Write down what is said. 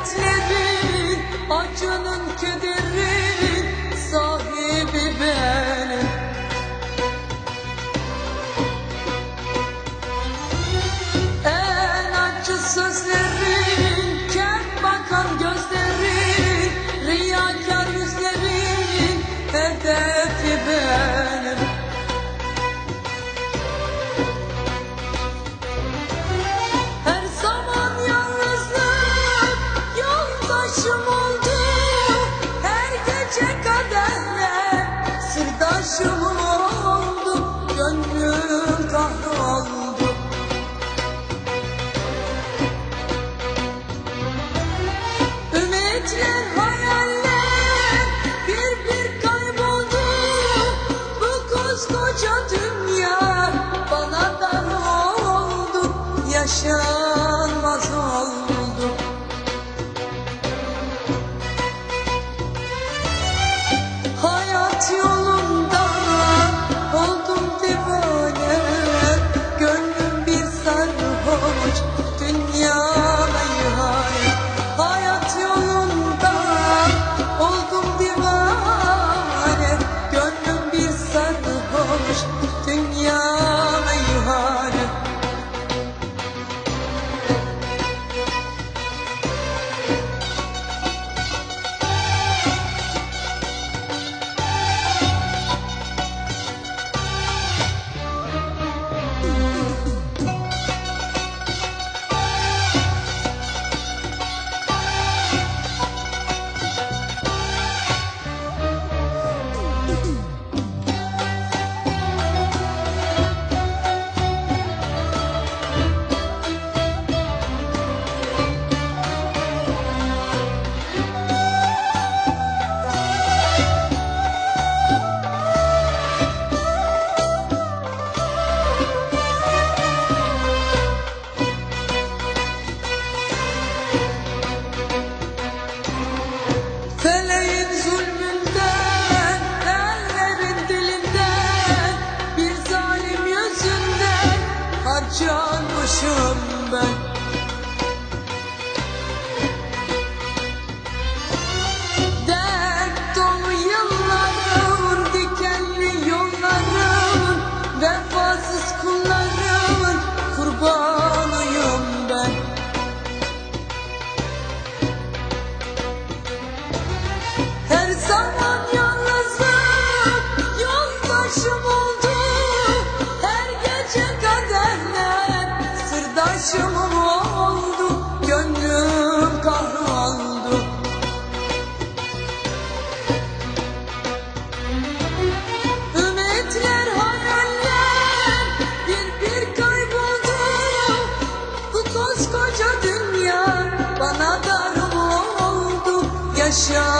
dertlerin, acının, kederin Yaşılmaz yanmışım ben. Dert dikenli yollarım Vefasız kullarımın kurbanıyım ben. Her zaman saçımın oldu Gönlüm kahroldu. Ümitler hayaller Bir bir kayboldu. Bu koskoca dünya Bana dar oldu. Yaşa